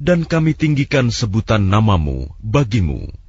dan kami tinggikan sebutan namamu bagimu.